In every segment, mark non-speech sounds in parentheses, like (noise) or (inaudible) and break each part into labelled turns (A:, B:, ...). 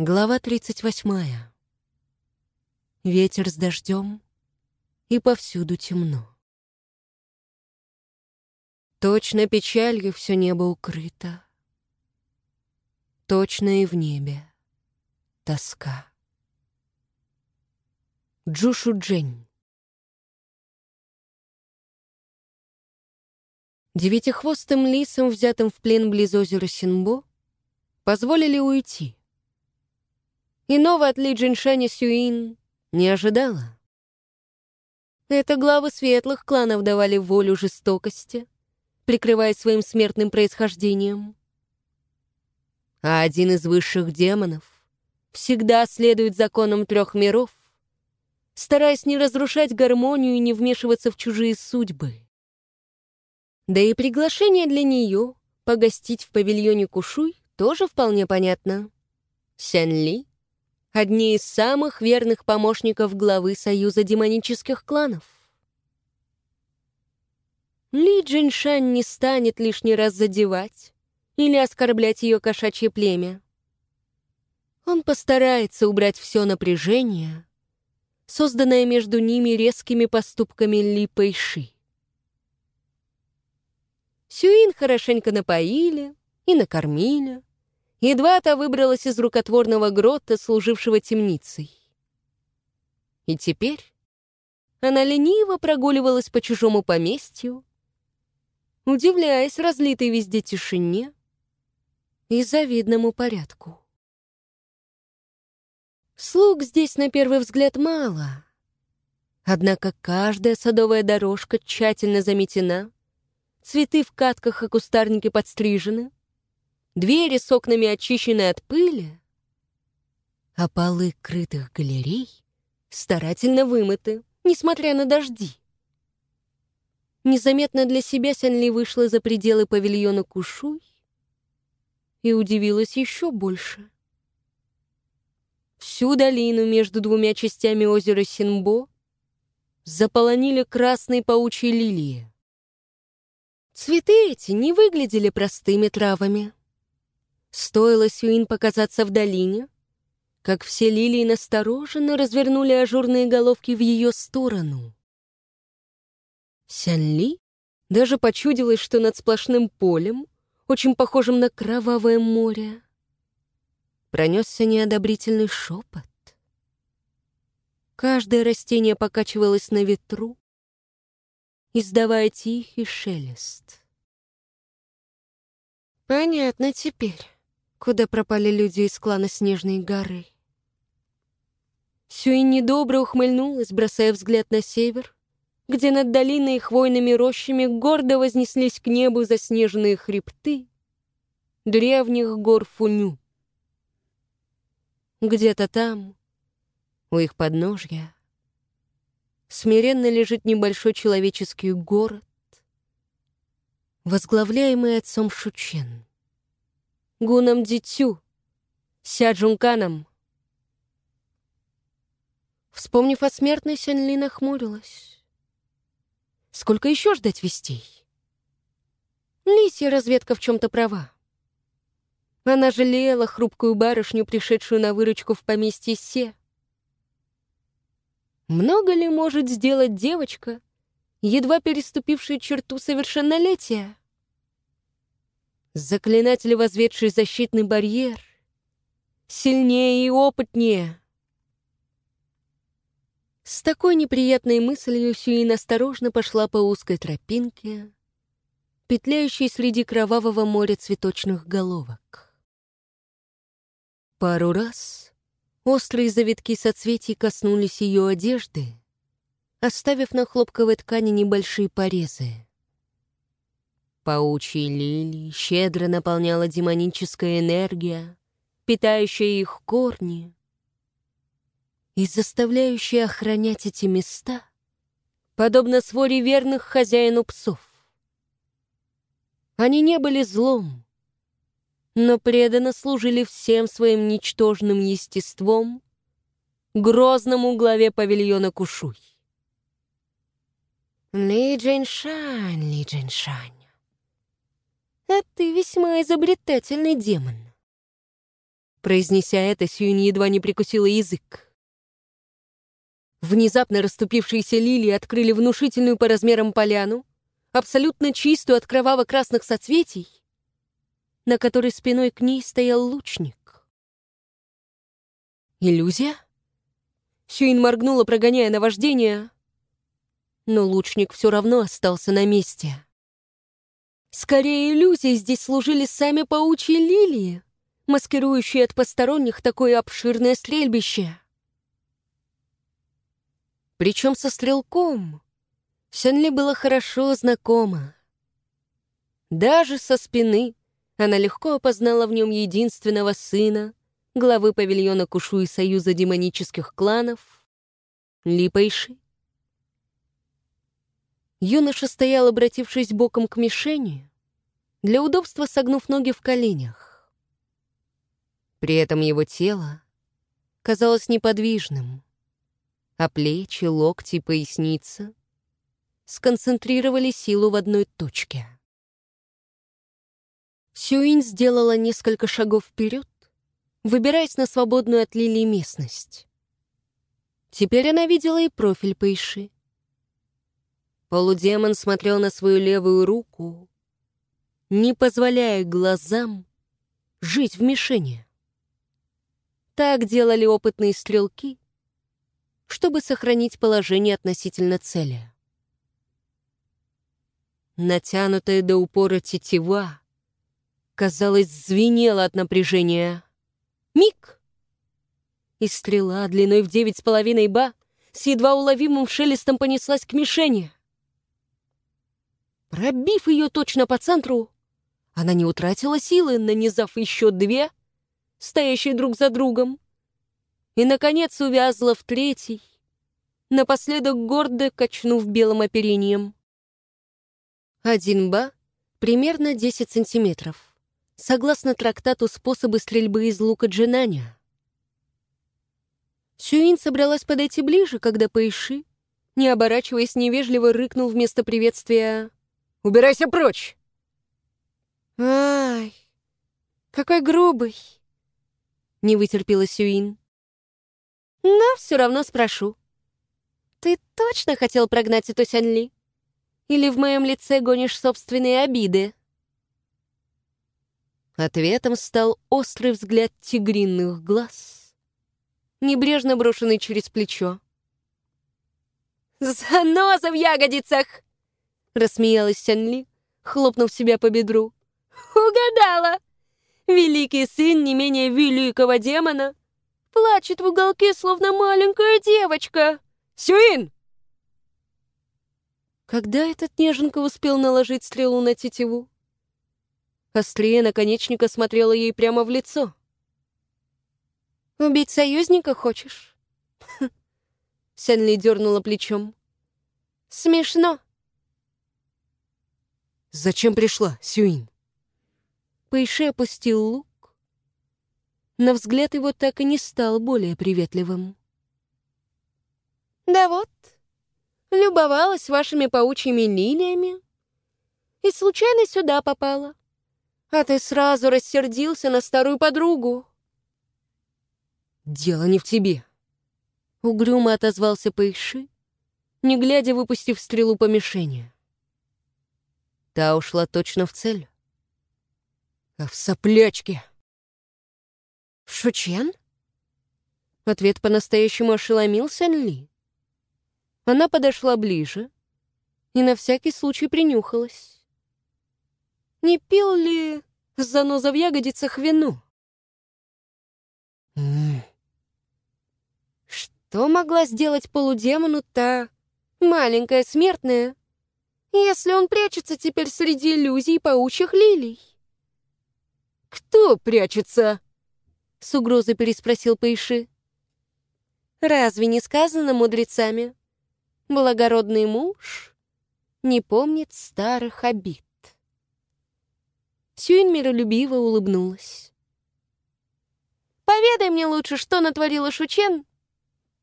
A: Глава 38. Ветер с дождем, и повсюду темно. Точно печалью все небо укрыто. Точно и в небе тоска. Джушу Джень. Девятихвостым лисам, взятым в плен близ озера Синбо, позволили уйти — Иного от Ли Джиншаня Сюин не ожидала. Это главы светлых кланов давали волю жестокости, прикрываясь своим смертным происхождением. А один из высших демонов всегда следует законам трех миров, стараясь не разрушать гармонию и не вмешиваться в чужие судьбы. Да и приглашение для нее погостить в павильоне Кушуй тоже вполне понятно. Сян Ли одни из самых верных помощников главы Союза демонических кланов. Ли Джиншань не станет лишний раз задевать или оскорблять ее кошачье племя. Он постарается убрать все напряжение, созданное между ними резкими поступками Ли Пэйши. Сюин хорошенько напоили и накормили, Едва та выбралась из рукотворного грота, служившего темницей. И теперь она лениво прогуливалась по чужому поместью, удивляясь разлитой везде тишине и завидному порядку. Слуг здесь на первый взгляд мало, однако каждая садовая дорожка тщательно заметена, цветы в катках и кустарники подстрижены — двери с окнами очищены от пыли, а полы крытых галерей старательно вымыты, несмотря на дожди. Незаметно для себя Сянли вышла за пределы павильона Кушуй и удивилась еще больше. Всю долину между двумя частями озера Синбо заполонили красные паучьи лилии. Цветы эти не выглядели простыми травами. Стоило Сюин показаться в долине, как все лилии настороженно развернули ажурные головки в ее сторону. Сянли даже почудилось, что над сплошным полем, очень похожим на кровавое море, пронесся неодобрительный шепот. Каждое растение покачивалось на ветру, издавая тихий шелест. Понятно теперь куда пропали люди из клана Снежной горы. Сюин недобро ухмыльнулась, бросая взгляд на север, где над долиной и хвойными рощами гордо вознеслись к небу заснеженные хребты древних гор Фуню. Где-то там, у их подножья, смиренно лежит небольшой человеческий город, возглавляемый отцом Шучен. Гуном Дитю, Сяджунканом. Вспомнив о смертной, Сянли нахмурилась. Сколько еще ждать вестей? Лисья разведка в чем-то права. Она жалела хрупкую барышню, пришедшую на выручку в поместье Се. Много ли может сделать девочка, едва переступившая черту совершеннолетия? Заклинатель, возведший защитный барьер, сильнее и опытнее. С такой неприятной мыслью Сюин осторожно пошла по узкой тропинке, петляющей среди кровавого моря цветочных головок. Пару раз острые завитки соцветий коснулись ее одежды, оставив на хлопковой ткани небольшие порезы. Паучьи лилии щедро наполняла демоническая энергия, питающая их корни и заставляющая охранять эти места, подобно своре верных хозяину псов. Они не были злом, но преданно служили всем своим ничтожным естеством грозному главе павильона Кушуй. Ли Джиншань, Ли Джиншань. А ты весьма изобретательный демон. Произнеся это, Сьюин едва не прикусила язык. Внезапно расступившиеся лилии открыли внушительную по размерам поляну, абсолютно чистую от кроваво-красных соцветий, на которой спиной к ней стоял лучник. Иллюзия? Сюин моргнула, прогоняя наваждение, но лучник все равно остался на месте. Скорее, иллюзии здесь служили сами паучьи лилии, маскирующие от посторонних такое обширное стрельбище. Причем со стрелком Сенли было хорошо знакомо. Даже со спины она легко опознала в нем единственного сына, главы павильона Кушу и Союза демонических кланов, Липайши. Юноша стоял, обратившись боком к мишени, для удобства согнув ноги в коленях. При этом его тело казалось неподвижным, а плечи, локти поясница сконцентрировали силу в одной точке. Сюинь сделала несколько шагов вперед, выбираясь на свободную от лилии местность. Теперь она видела и профиль Пэйши. Полудемон смотрел на свою левую руку, не позволяя глазам жить в мишени. Так делали опытные стрелки, чтобы сохранить положение относительно цели. Натянутая до упора тетива, казалось, звенела от напряжения. Миг! И стрела длиной в девять с половиной ба с едва уловимым шелестом понеслась к мишени. Пробив ее точно по центру, она не утратила силы, нанизав еще две, стоящие друг за другом, и, наконец, увязла в третий, напоследок гордо качнув белым оперением. Один ба — примерно 10 сантиметров, согласно трактату «Способы стрельбы из лука Джинаня». Сюин собралась подойти ближе, когда Пэйши, не оборачиваясь, невежливо рыкнул вместо приветствия Убирайся прочь!» «Ай, какой грубый!» Не вытерпела Сюин. «Но все равно спрошу. Ты точно хотел прогнать эту Сянли? Или в моем лице гонишь собственные обиды?» Ответом стал острый взгляд тигринных глаз, небрежно брошенный через плечо. «Заноза в ягодицах!» Рассмеялась Сянли, хлопнув себя по бедру. «Угадала! Великий сын не менее великого демона плачет в уголке, словно маленькая девочка. Сюин!» Когда этот неженка успел наложить стрелу на тетиву? Острее наконечника смотрела ей прямо в лицо. «Убить союзника хочешь?» (laughs) Сянли дернула плечом. «Смешно.
B: «Зачем пришла, Сюин?»
A: Пэйши опустил лук, но взгляд его так и не стал более приветливым. «Да вот, любовалась вашими паучьими лилиями и случайно сюда попала, а ты сразу рассердился на старую подругу».
B: «Дело не в тебе», —
A: угрюмо отозвался Пэйши, не глядя выпустив стрелу по мишени. Та ушла точно в цель.
B: А в соплячке.
A: Шучен? Ответ по-настоящему ошеломил Сен-Ли. Она подошла ближе и на всякий случай принюхалась. Не пил ли заноза в ягодицах вину? Что могла сделать полудемону та маленькая смертная, если он прячется теперь среди иллюзий паучьих лилий?
B: «Кто прячется?»
A: — с угрозой переспросил Пэйши. «Разве не сказано мудрецами? Благородный муж не помнит старых обид». Сюин миролюбиво улыбнулась. «Поведай мне лучше, что натворила Шучен,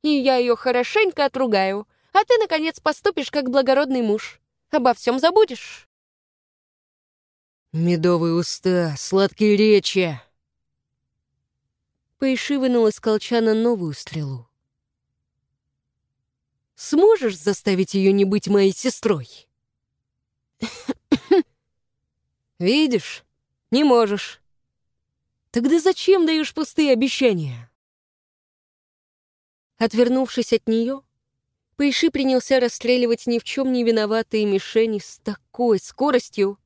A: и я ее хорошенько отругаю, а ты, наконец, поступишь как благородный муж». Обо всем забудешь.
B: Медовые уста, сладкие речи.
A: Пэйши вынул из колчана новую стрелу. «Сможешь заставить ее не быть моей сестрой?» (coughs) «Видишь, не можешь. Тогда зачем даешь пустые обещания?» Отвернувшись от нее, Пэйши принялся расстреливать ни в чем не виноватые мишени с такой скоростью,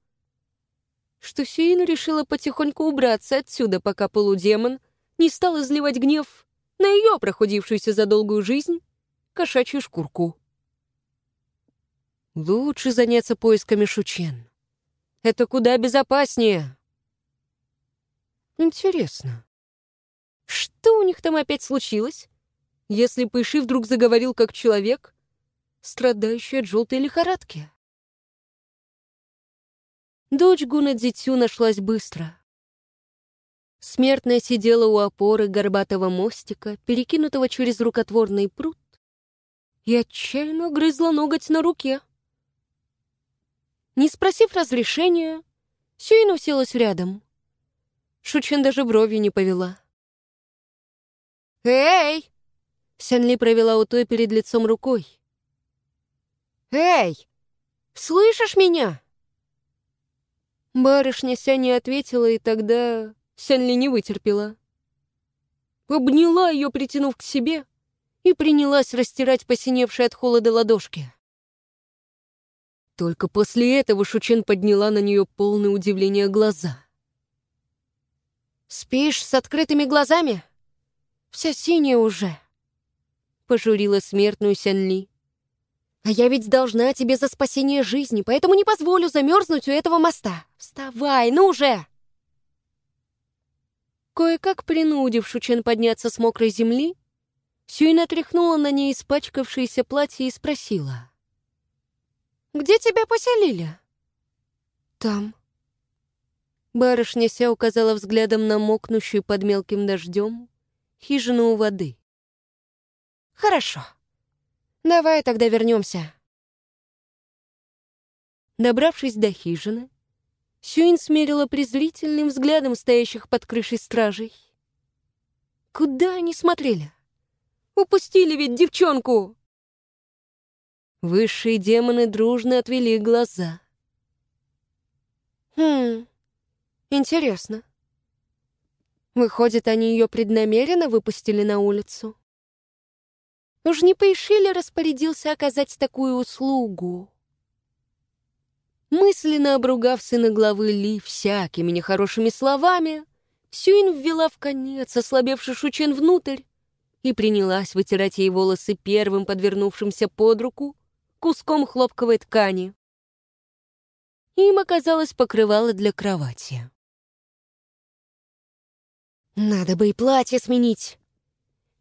A: что Сюин решила потихоньку убраться отсюда, пока полудемон не стал изливать гнев на ее проходившуюся за долгую жизнь кошачью шкурку. Лучше заняться поисками Шучен. Это куда безопаснее. Интересно, что у них там опять случилось? Если Пыши вдруг заговорил как человек, страдающий от желтой лихорадки. Дочь Гуна Дзитю нашлась быстро. Смертная сидела у опоры горбатого мостика, перекинутого через рукотворный пруд, и отчаянно грызла ноготь на руке. Не спросив разрешения, Сюин уселась рядом. Шучен даже бровью не повела. «Эй!» Сянли провела у той перед лицом рукой. «Эй! Слышишь меня?» Барышня Ся не ответила, и тогда Сянли не вытерпела. Обняла ее, притянув к себе, и принялась растирать посиневшие от холода ладошки. Только после этого Шучен подняла на нее полное удивление глаза. «Спишь с открытыми глазами? Вся синяя уже» пожурила смертную Сянли. «А я ведь должна тебе за спасение жизни, поэтому не позволю замерзнуть у этого моста. Вставай, ну же!» Кое-как принудив Шучен подняться с мокрой земли, Сюина тряхнула на ней испачкавшееся платье и спросила. «Где тебя поселили?» «Там». Барышня Ся указала взглядом на мокнущую под мелким дождем хижину у воды. Хорошо. Давай тогда вернемся. Добравшись до хижины, Сюин смерила презрительным взглядом стоящих под крышей стражей. Куда они смотрели? Упустили ведь девчонку! Высшие демоны дружно отвели глаза. Хм, интересно. Выходит, они ее преднамеренно выпустили на улицу? Уж не Пейшили распорядился оказать такую услугу. Мысленно обругав сына главы Ли всякими нехорошими словами, Сюин ввела в конец ослабевший Шучен внутрь и принялась вытирать ей волосы первым подвернувшимся под руку куском хлопковой ткани. Им оказалось покрывало для кровати. «Надо бы и платье сменить.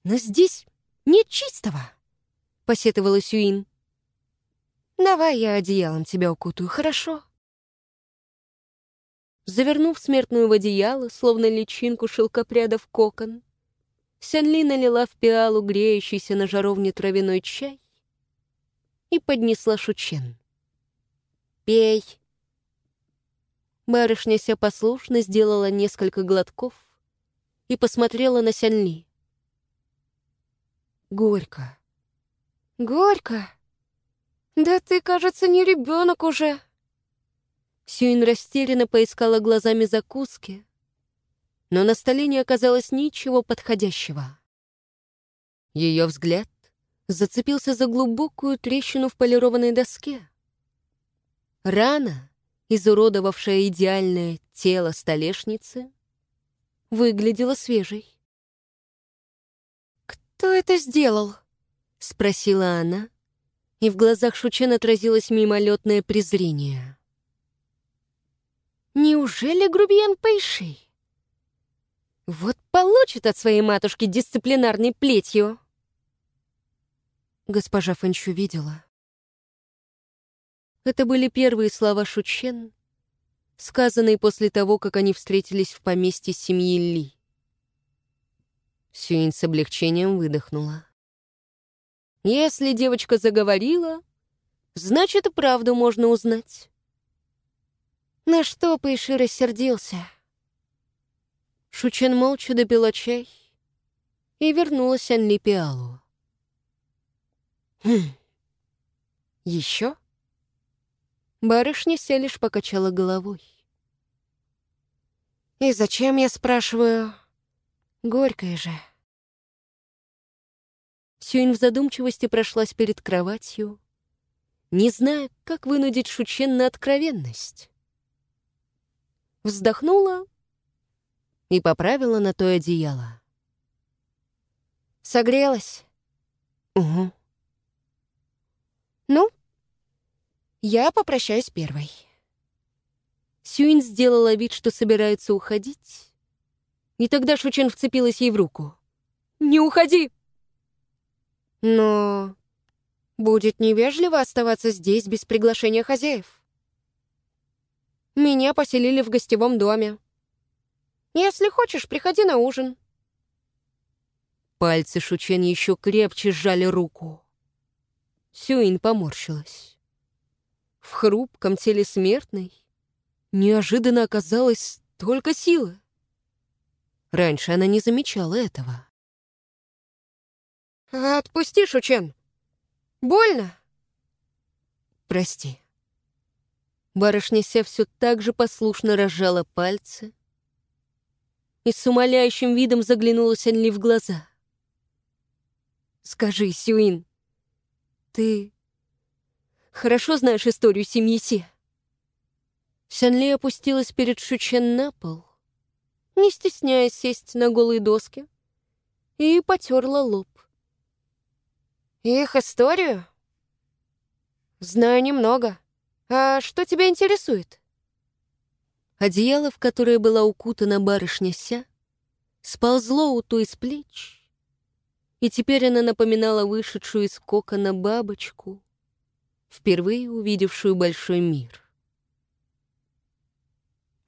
A: Но здесь нет чистого!» — посетовала Сюин. «Давай я одеялом тебя укутаю, хорошо?» Завернув смертную в одеяло, словно личинку шелкопряда в кокон, Сянли налила в пиалу греющийся на жаровне травяной чай и поднесла Шучен. «Пей!» Барышня ся послушно сделала несколько глотков и посмотрела на Сянли. Горько. Горько? Да ты, кажется, не ребенок уже. Сюин растерянно поискала глазами закуски, но на столе не оказалось ничего подходящего. Ее взгляд зацепился за глубокую трещину в полированной доске. Рана, изуродовавшая идеальное тело столешницы, выглядела свежей. «Кто это сделал?» — спросила она, и в глазах Шучен отразилось мимолетное презрение. «Неужели грубиян Пэйши? Вот получит от своей матушки дисциплинарной плетью!» Госпожа Фэнчу видела. Это были первые слова Шучен, сказанные после того, как они встретились в поместье семьи Ли. Сюин с облегчением выдохнула. Если девочка заговорила, значит, и правду можно узнать. На что Пэйши рассердился? Шучен молча допила чай и вернулась Анли Пиалу.
B: Хм. Еще?
A: Барышня лишь покачала головой.
B: И зачем, я спрашиваю? Горькое же.
A: Сюин в задумчивости прошлась перед кроватью, не зная, как вынудить Шучен на откровенность. Вздохнула и поправила на то одеяло.
B: Согрелась?
A: Угу.
B: Ну, я попрощаюсь первой.
A: Сюин сделала вид, что собирается уходить, и тогда Шучен вцепилась ей в руку. «Не уходи!»
B: «Но будет невежливо оставаться здесь без приглашения хозяев. Меня поселили в гостевом доме. Если хочешь, приходи на ужин».
A: Пальцы Шучен еще крепче сжали руку. Сюин поморщилась. В хрупком теле смертной неожиданно оказалось столько силы. Раньше она не замечала этого.
B: «Отпусти, Шучен! Больно?»
A: «Прости». Барышня Ся все так же послушно разжала пальцы и с умоляющим видом заглянула Сянли в глаза. «Скажи, Сюин, ты хорошо знаешь историю семьи Си?» Сянли опустилась перед Шучен на пол, не стесняясь сесть на голые доски, и потерла лоб.
B: «Их историю?» «Знаю немного. А что тебя интересует?»
A: Одеяло, в которое была укутана барышня Ся, сползло у той с плеч, и теперь она напоминала вышедшую из кокона бабочку, впервые увидевшую большой мир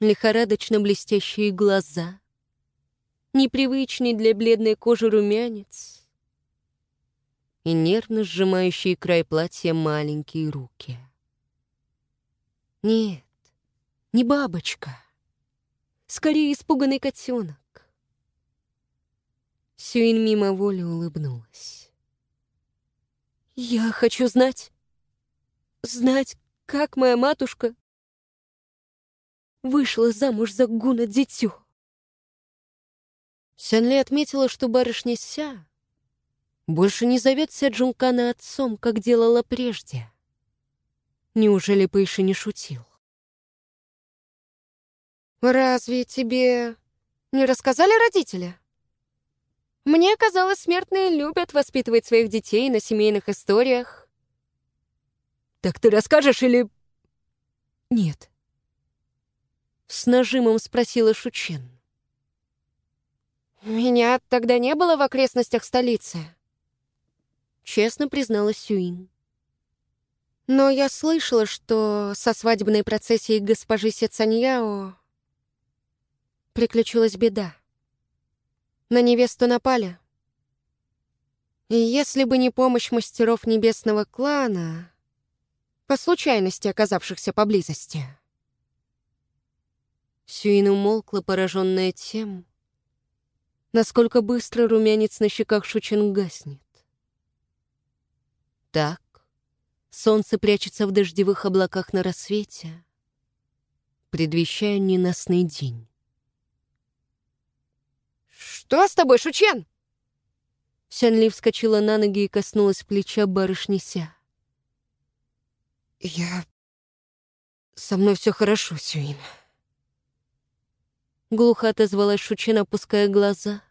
A: лихорадочно блестящие глаза, непривычный для бледной кожи румянец и нервно сжимающие край платья маленькие руки. Нет, не бабочка, скорее испуганный котенок. Сюин мимо воли улыбнулась. «Я хочу знать, знать, как моя матушка вышла замуж за Гуна Дитю. Сянли отметила, что барышня Ся больше не зовет Ся Джункана отцом, как делала прежде. Неужели Пэйши не шутил?
B: «Разве тебе не рассказали родители?» Мне казалось, смертные любят воспитывать своих детей на семейных историях.
A: «Так ты расскажешь или...» «Нет», с нажимом спросила Шучен.
B: «Меня тогда не было в окрестностях столицы», —
A: честно призналась Сюин.
B: «Но я слышала, что со свадебной процессией госпожи Сецаньяо приключилась беда. На невесту напали. И если бы не помощь мастеров небесного клана, по случайности оказавшихся поблизости,
A: Сюин умолкла, пораженная тем, насколько быстро румянец на щеках Шучен гаснет. Так, солнце прячется в дождевых облаках на рассвете, предвещая ненастный день.
B: «Что с тобой, Шучен?»
A: Сянли вскочила на ноги и коснулась плеча барышни Ся.
B: «Я... Со мной все хорошо, Сюин».
A: Глухо отозвалась Шучин, опуская глаза.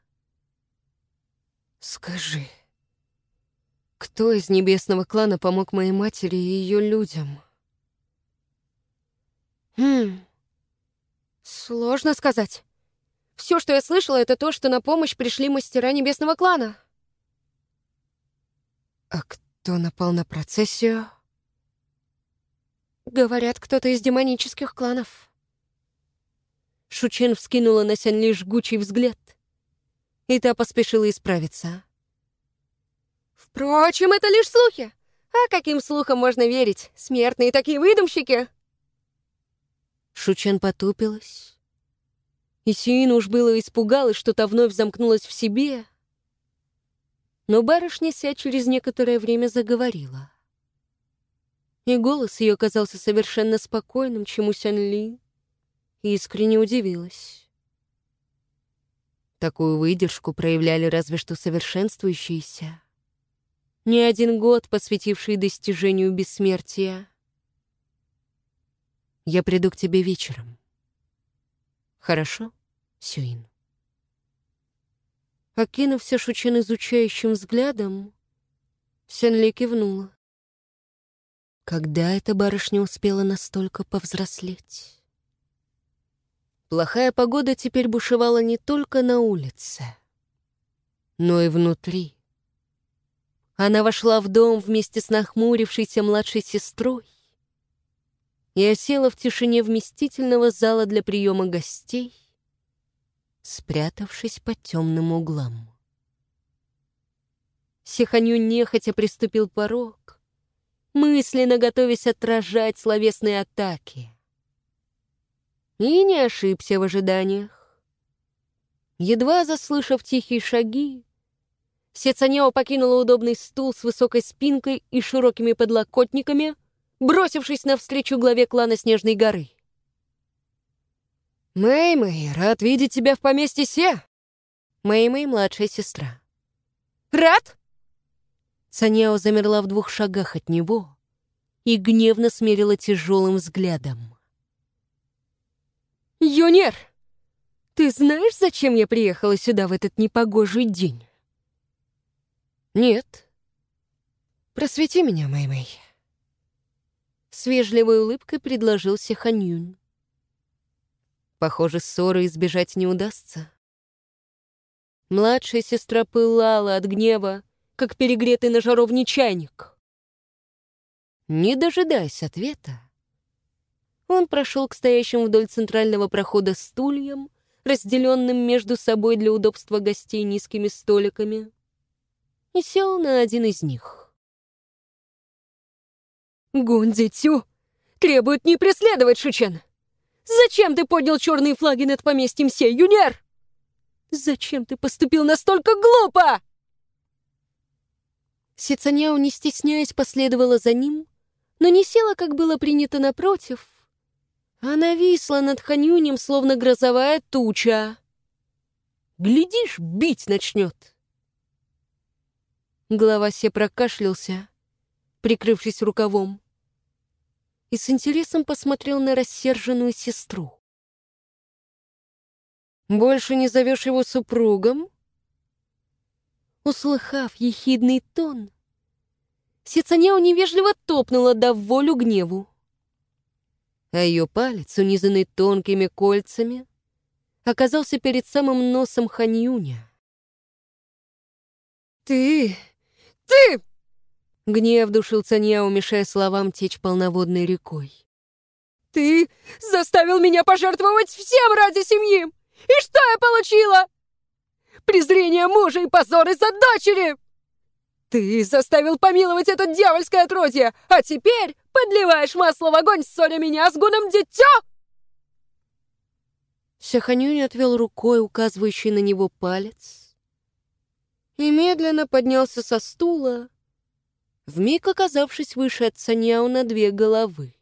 B: «Скажи, кто из небесного клана помог моей матери и ее людям?» «Хм... Сложно сказать. Все, что я слышала, это то, что на помощь пришли мастера небесного клана». «А кто напал на процессию?» «Говорят, кто-то из демонических кланов».
A: Шучен вскинула на Сянли жгучий взгляд, и та поспешила исправиться.
B: «Впрочем, это лишь слухи. А каким слухам можно верить? Смертные такие выдумщики!»
A: Шучен потупилась, и Сюин уж было испугалась, что та вновь замкнулась в себе, Но барышня Ся через некоторое время заговорила. И голос ее казался совершенно спокойным, чему Сян Ли искренне удивилась. Такую выдержку проявляли разве что совершенствующиеся. Не один год, посвятивший достижению бессмертия. Я приду к тебе вечером. Хорошо, Сюин? Окинув Сяшучин изучающим взглядом, Сенли кивнула. Когда эта барышня успела настолько повзрослеть? Плохая погода теперь бушевала не только на улице, но и внутри. Она вошла в дом вместе с нахмурившейся младшей сестрой и осела в тишине вместительного зала для приема гостей, спрятавшись под темным углом. Сиханю нехотя приступил порог, мысленно готовясь отражать словесные атаки. И не ошибся в ожиданиях. Едва заслышав тихие шаги, Сецанео покинула удобный стул с высокой спинкой и широкими подлокотниками — бросившись навстречу главе клана Снежной горы. «Мэй-Мэй, рад видеть тебя в поместье Се!» Мэй-Мэй — младшая сестра. «Рад?» Саняо замерла в двух шагах от него и гневно смерила тяжелым взглядом. «Юнер, ты знаешь, зачем я приехала сюда в этот непогожий день?» «Нет. Просвети меня, Мэй-Мэй». С вежливой улыбкой предложил Сиханьюнь. Похоже, ссоры избежать не удастся. Младшая сестра пылала от гнева, как перегретый на жаровне чайник. Не дожидаясь ответа, он прошел к стоящим вдоль центрального прохода стульям, разделенным между собой для удобства гостей низкими столиками, и сел на один из них. Гунди Тю требует не преследовать Шучен. Зачем ты поднял черные флаги над поместьем Сей, Юнер? Зачем ты поступил настолько глупо? Сицаняо, не стесняясь, последовала за ним, но не села, как было принято напротив. Она висла над Ханюнем, словно грозовая туча. Глядишь, бить начнет. Глава Се прокашлялся, прикрывшись рукавом, и с интересом посмотрел на рассерженную сестру. «Больше не зовешь его супругом?» Услыхав ехидный тон, Сицанео невежливо топнула, дав волю гневу. А ее палец, унизанный тонкими кольцами, оказался перед самым носом Ханьюня. «Ты! Ты!» Гнев душил Цаньяо, мешая словам течь полноводной рекой. «Ты заставил меня пожертвовать всем ради семьи! И что я получила? Презрение мужа и позор из-за дочери! Ты заставил помиловать это дьявольское отродье, а теперь подливаешь масло в огонь, ссоря меня с гуном дитё!» Сяханюнь отвел рукой, указывающий на него палец, и медленно поднялся со стула, вмиг оказавшись выше от Саньяо на две головы.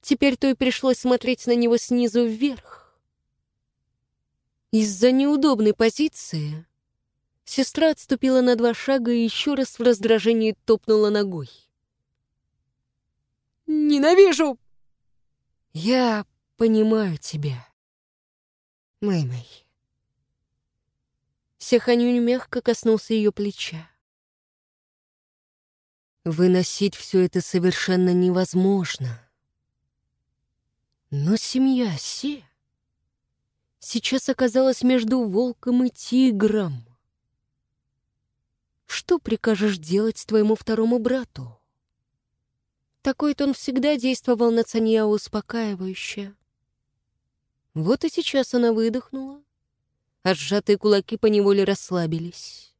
A: Теперь то и пришлось смотреть на него снизу вверх. Из-за неудобной позиции сестра отступила на два шага и еще раз в раздражении топнула ногой. «Ненавижу!» «Я понимаю тебя, Мэй-Мэй». Сеханюнь мягко коснулся ее плеча. Выносить все это совершенно невозможно. Но семья Се сейчас оказалась между волком и тигром. Что прикажешь делать твоему второму брату? Такой-то он всегда действовал на Цаньяо успокаивающе. Вот и сейчас она выдохнула, а сжатые кулаки поневоле расслабились.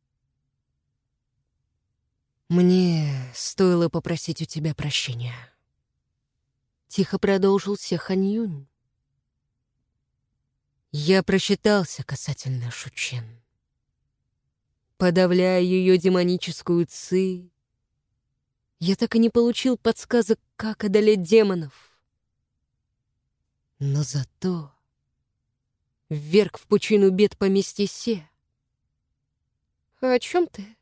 A: «Мне стоило попросить у тебя прощения». Тихо продолжил Сеханьюнь. «Я просчитался касательно Шучен. Подавляя ее демоническую ци, я так и не получил подсказок, как одолеть демонов. Но зато вверг в пучину бед поместье Се.
B: «О чем ты?»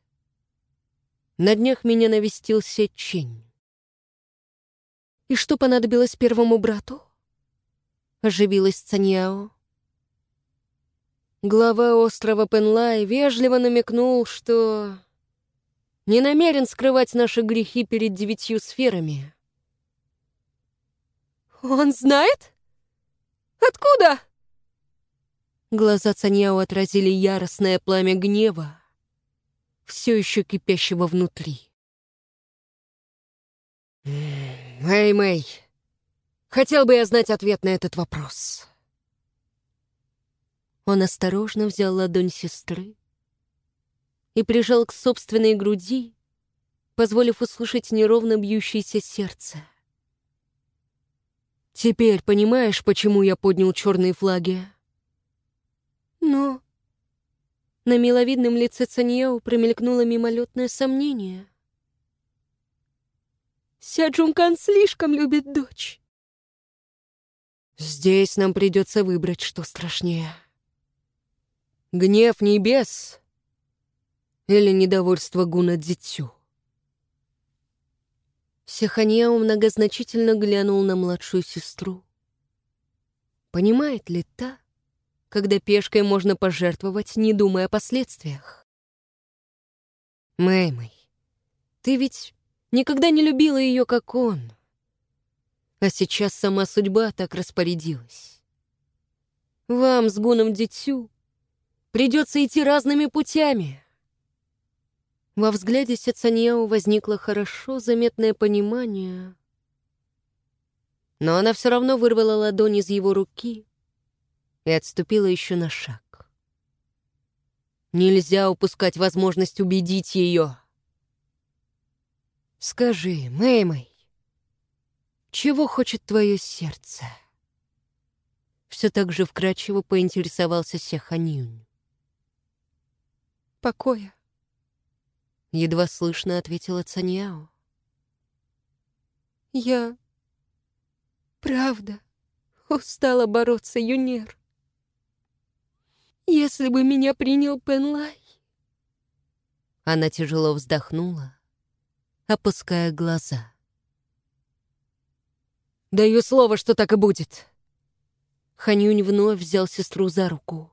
A: На днях меня навестил Сечень.
B: «И что понадобилось первому брату?» Оживилась Цаньяо.
A: Глава острова Пенлай вежливо намекнул, что не намерен скрывать наши грехи перед девятью сферами.
B: «Он знает? Откуда?»
A: Глаза Цаньяо отразили яростное пламя гнева, все еще кипящего внутри. «Эй, Мэй, хотел бы я знать ответ на этот вопрос». Он осторожно взял ладонь сестры и прижал к собственной груди, позволив услышать неровно бьющееся сердце. «Теперь понимаешь, почему я поднял черные флаги?»
B: «Но...» На миловидном лице Цаньяо промелькнуло мимолетное сомнение. Ся Джункан слишком любит дочь.
A: Здесь нам придется выбрать, что страшнее. Гнев небес или недовольство Гуна Дзитсю? Сеханьяо многозначительно глянул на младшую сестру. Понимает ли та, когда пешкой можно пожертвовать, не думая о последствиях. Мэй-Мэй, ты ведь никогда не любила ее, как он. А сейчас сама судьба так распорядилась. Вам с Гуном Дитю придется идти разными путями. Во взгляде Сецаньяо возникло хорошо заметное понимание, но она все равно вырвала ладонь из его руки и отступила еще на шаг. Нельзя упускать возможность убедить ее. Скажи, Мэй-Мэй, чего хочет твое сердце? Все так же вкрадчиво поинтересовался Сеханьюнь.
B: Покоя.
A: Едва слышно ответила Цаньяо.
B: Я... Правда устала бороться, Юнер. Если бы меня принял Пенлай...
A: Она тяжело вздохнула, опуская глаза. «Даю слово, что так и будет!» Ханюнь вновь взял сестру за руку.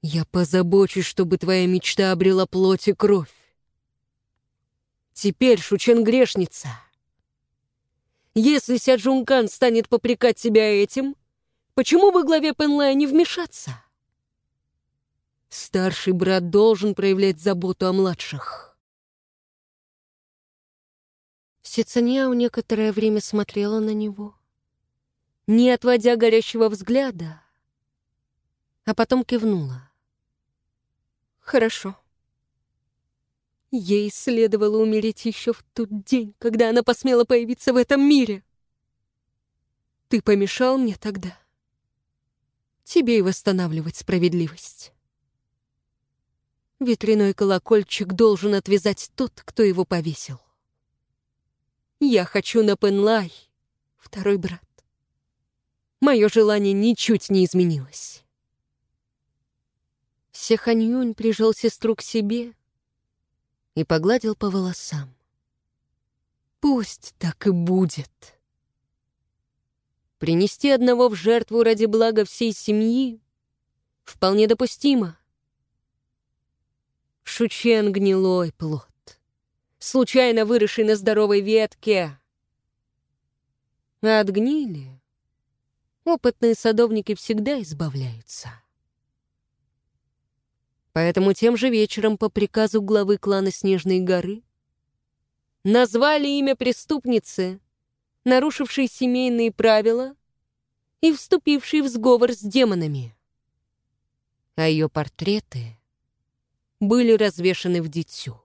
A: «Я позабочусь, чтобы твоя мечта обрела плоть и кровь. Теперь Шучен грешница. Если Сяджункан станет попрекать себя этим, почему бы главе Пенлая не вмешаться?» Старший брат должен проявлять заботу о младших. Сицаняу некоторое время смотрела на него, не отводя горящего взгляда, а потом кивнула.
B: «Хорошо. Ей следовало умереть еще в тот день, когда она посмела появиться в этом мире. Ты помешал мне тогда. Тебе и восстанавливать справедливость». Ветряной колокольчик должен отвязать тот, кто его повесил. Я хочу на Пенлай, второй брат. Мое желание ничуть не изменилось.
A: Сеханьюнь прижал сестру к себе и погладил по волосам. Пусть так и будет. Принести одного в жертву ради блага всей семьи вполне допустимо. Шучен — гнилой плод, случайно выросший на здоровой ветке. А от гнили опытные садовники всегда избавляются. Поэтому тем же вечером по приказу главы клана Снежной горы назвали имя преступницы, нарушившей семейные правила и вступившей в сговор с демонами. А ее портреты — были развешаны в дитю.